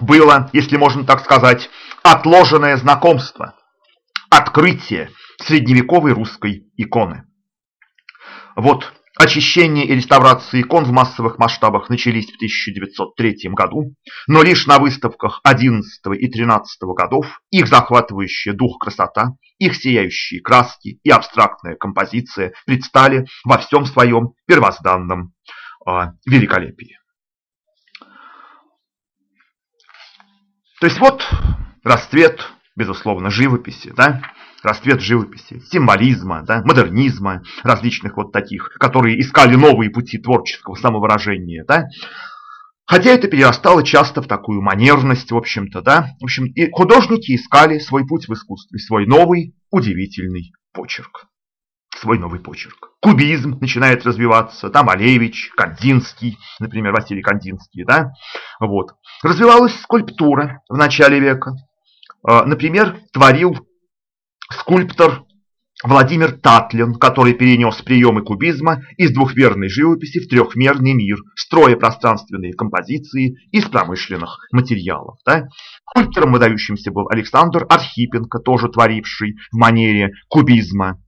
было, если можно так сказать, отложенное знакомство, открытие средневековой русской иконы. Вот очищение и реставрация икон в массовых масштабах начались в 1903 году, но лишь на выставках 11 и 13 годов их захватывающая дух красота, их сияющие краски и абстрактная композиция предстали во всем своем первозданном э, великолепии. То есть вот расцвет, безусловно, живописи, да, расцвет живописи, символизма, да, модернизма, различных вот таких, которые искали новые пути творческого самовыражения, да. Хотя это перерастало часто в такую манерность, в общем-то, да. В общем, и художники искали свой путь в искусстве, свой новый удивительный почерк свой новый почерк. Кубизм начинает развиваться, там Малевич, Кандинский, например, Василий Кандинский, да, вот. Развивалась скульптура в начале века. А, например, творил скульптор Владимир Татлин, который перенес приемы кубизма из двухмерной живописи в трехмерный мир, строя пространственные композиции из промышленных материалов. Да? Скульптором выдающимся был Александр Архипенко, тоже творивший в манере кубизма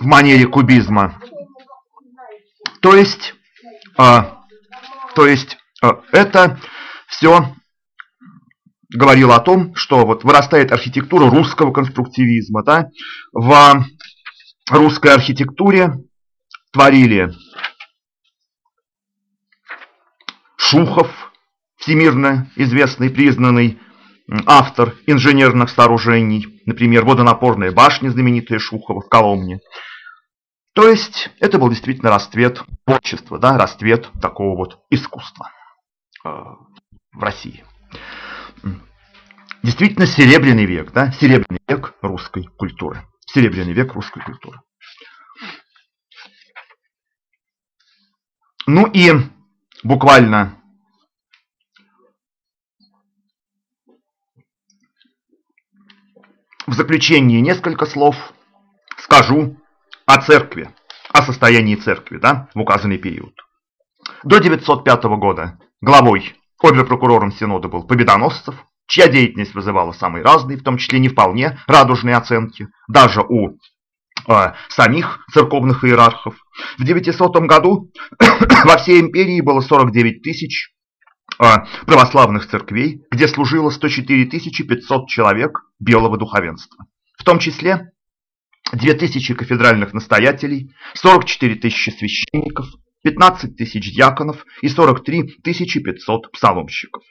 в манере кубизма. То есть, а, то есть а, это все говорило о том, что вот вырастает архитектура русского конструктивизма. Да? В русской архитектуре творили Шухов, всемирно известный, признанный автор инженерных сооружений, например, водонапорная башня знаменитая Шухова в Коломне. То есть это был действительно расцвет творчества, да, расцвет такого вот искусства э, в России. Действительно серебряный век, да, серебряный век русской культуры. Серебряный век русской культуры. Ну и буквально В заключение несколько слов скажу о церкви, о состоянии церкви да, в указанный период. До 905 года главой, обер-прокурором Синода был Победоносцев, чья деятельность вызывала самые разные, в том числе не вполне радужные оценки, даже у э, самих церковных иерархов. В 900 году во всей империи было 49 тысяч а, православных церквей, где служило 104 500 человек белого духовенства. В том числе 2000 кафедральных настоятелей, 44 тысячи священников, 15 тысяч дьяконов и 43 500 псаломщиков.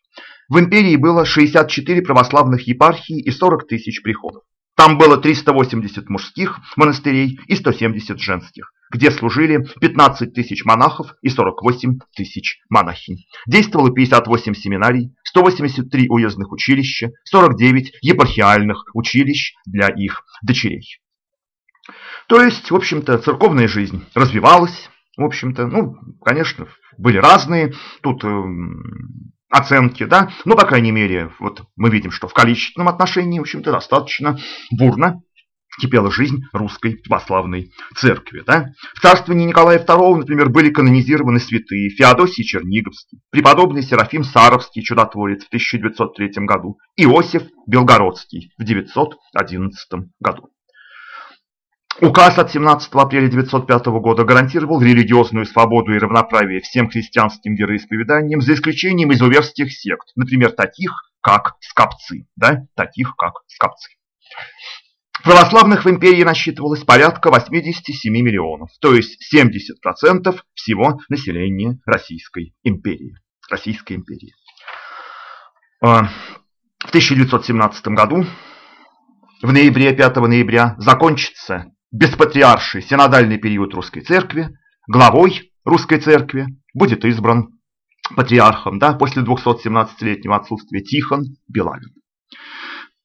В империи было 64 православных епархии и 40 тысяч приходов. Там было 380 мужских монастырей и 170 женских где служили 15 тысяч монахов и 48 тысяч монахинь. Действовало 58 семинарий, 183 уездных училища, 49 епархиальных училищ для их дочерей. То есть, в общем-то, церковная жизнь развивалась, в общем-то, ну, конечно, были разные тут э, оценки, да, но, по крайней мере, вот мы видим, что в количественном отношении, в общем-то, достаточно бурно кипела жизнь русской православной церкви. Да? В царствовании Николая II, например, были канонизированы святые Феодосий Черниговский, преподобный Серафим Саровский, чудотворец в 1903 году, Иосиф Белгородский в 1911 году. Указ от 17 апреля 1905 года гарантировал религиозную свободу и равноправие всем христианским вероисповеданиям, за исключением изуверских сект, например, таких, как скопцы. Да? Таких, как скопцы. Православных в империи насчитывалось порядка 87 миллионов, то есть 70% всего населения Российской империи. Российской империи. А, в 1917 году, в ноябре, 5 ноября, закончится беспатриарший синодальный период Русской Церкви, главой Русской Церкви будет избран патриархом да, после 217-летнего отсутствия Тихон Белавин.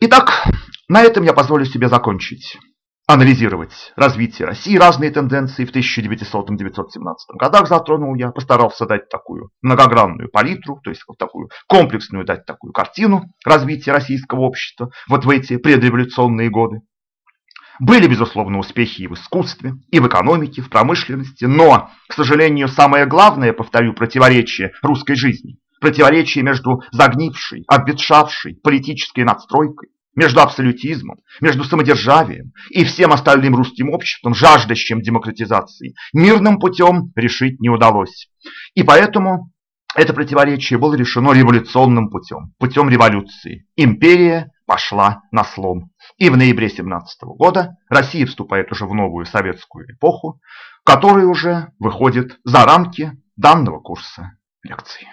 Итак, на этом я позволю себе закончить анализировать развитие России, разные тенденции в 1900-1917 годах затронул я, постарался дать такую многогранную палитру, то есть вот такую комплексную дать такую картину развития российского общества вот в эти предреволюционные годы. Были, безусловно, успехи и в искусстве, и в экономике, в промышленности, но, к сожалению, самое главное, повторю, противоречие русской жизни противоречие между загнившей, обветшавшей политической надстройкой, между абсолютизмом, между самодержавием и всем остальным русским обществом, жаждащим демократизации, мирным путем решить не удалось. И поэтому это противоречие было решено революционным путем, путем революции. Империя пошла на слом. И в ноябре 17 года Россия вступает уже в новую советскую эпоху, которая уже выходит за рамки данного курса лекции.